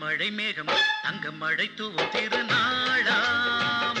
மழை மேகம் தங்க மழை தூவும் திருநாளாம்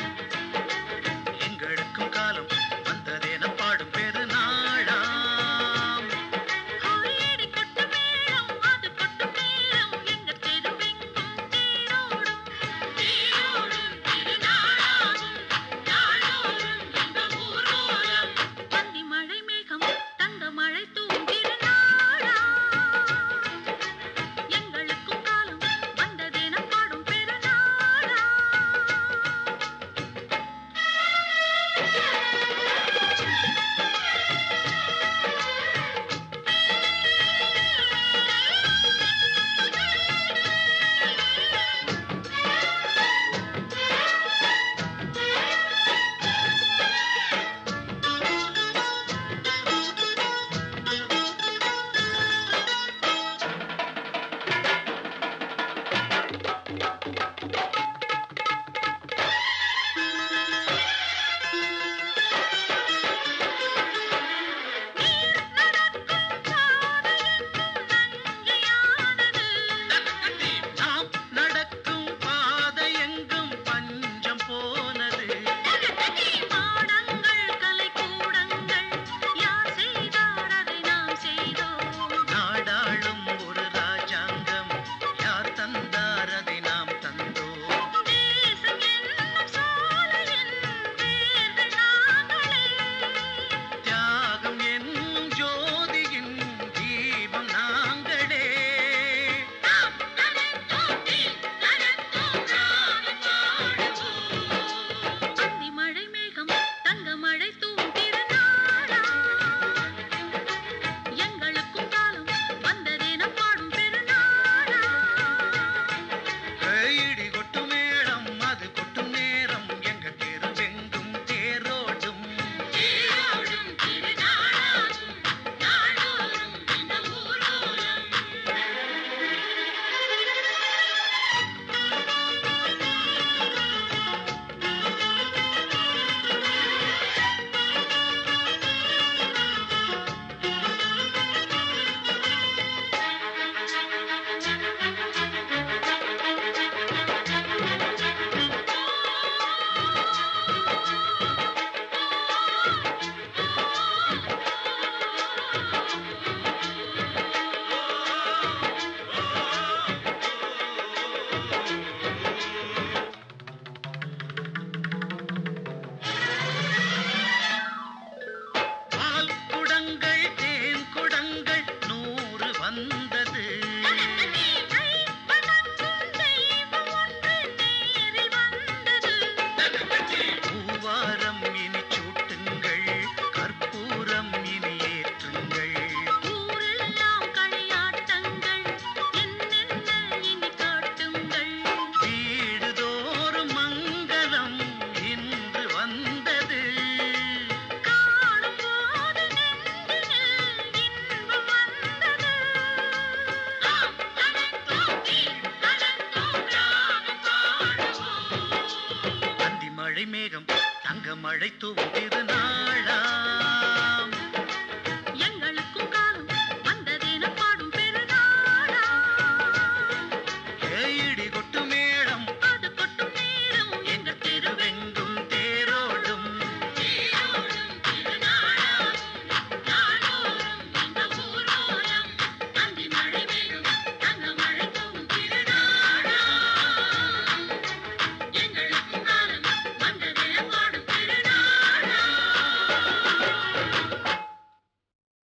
மழை மேகம் தங்க மழை தூவும் திருநாளா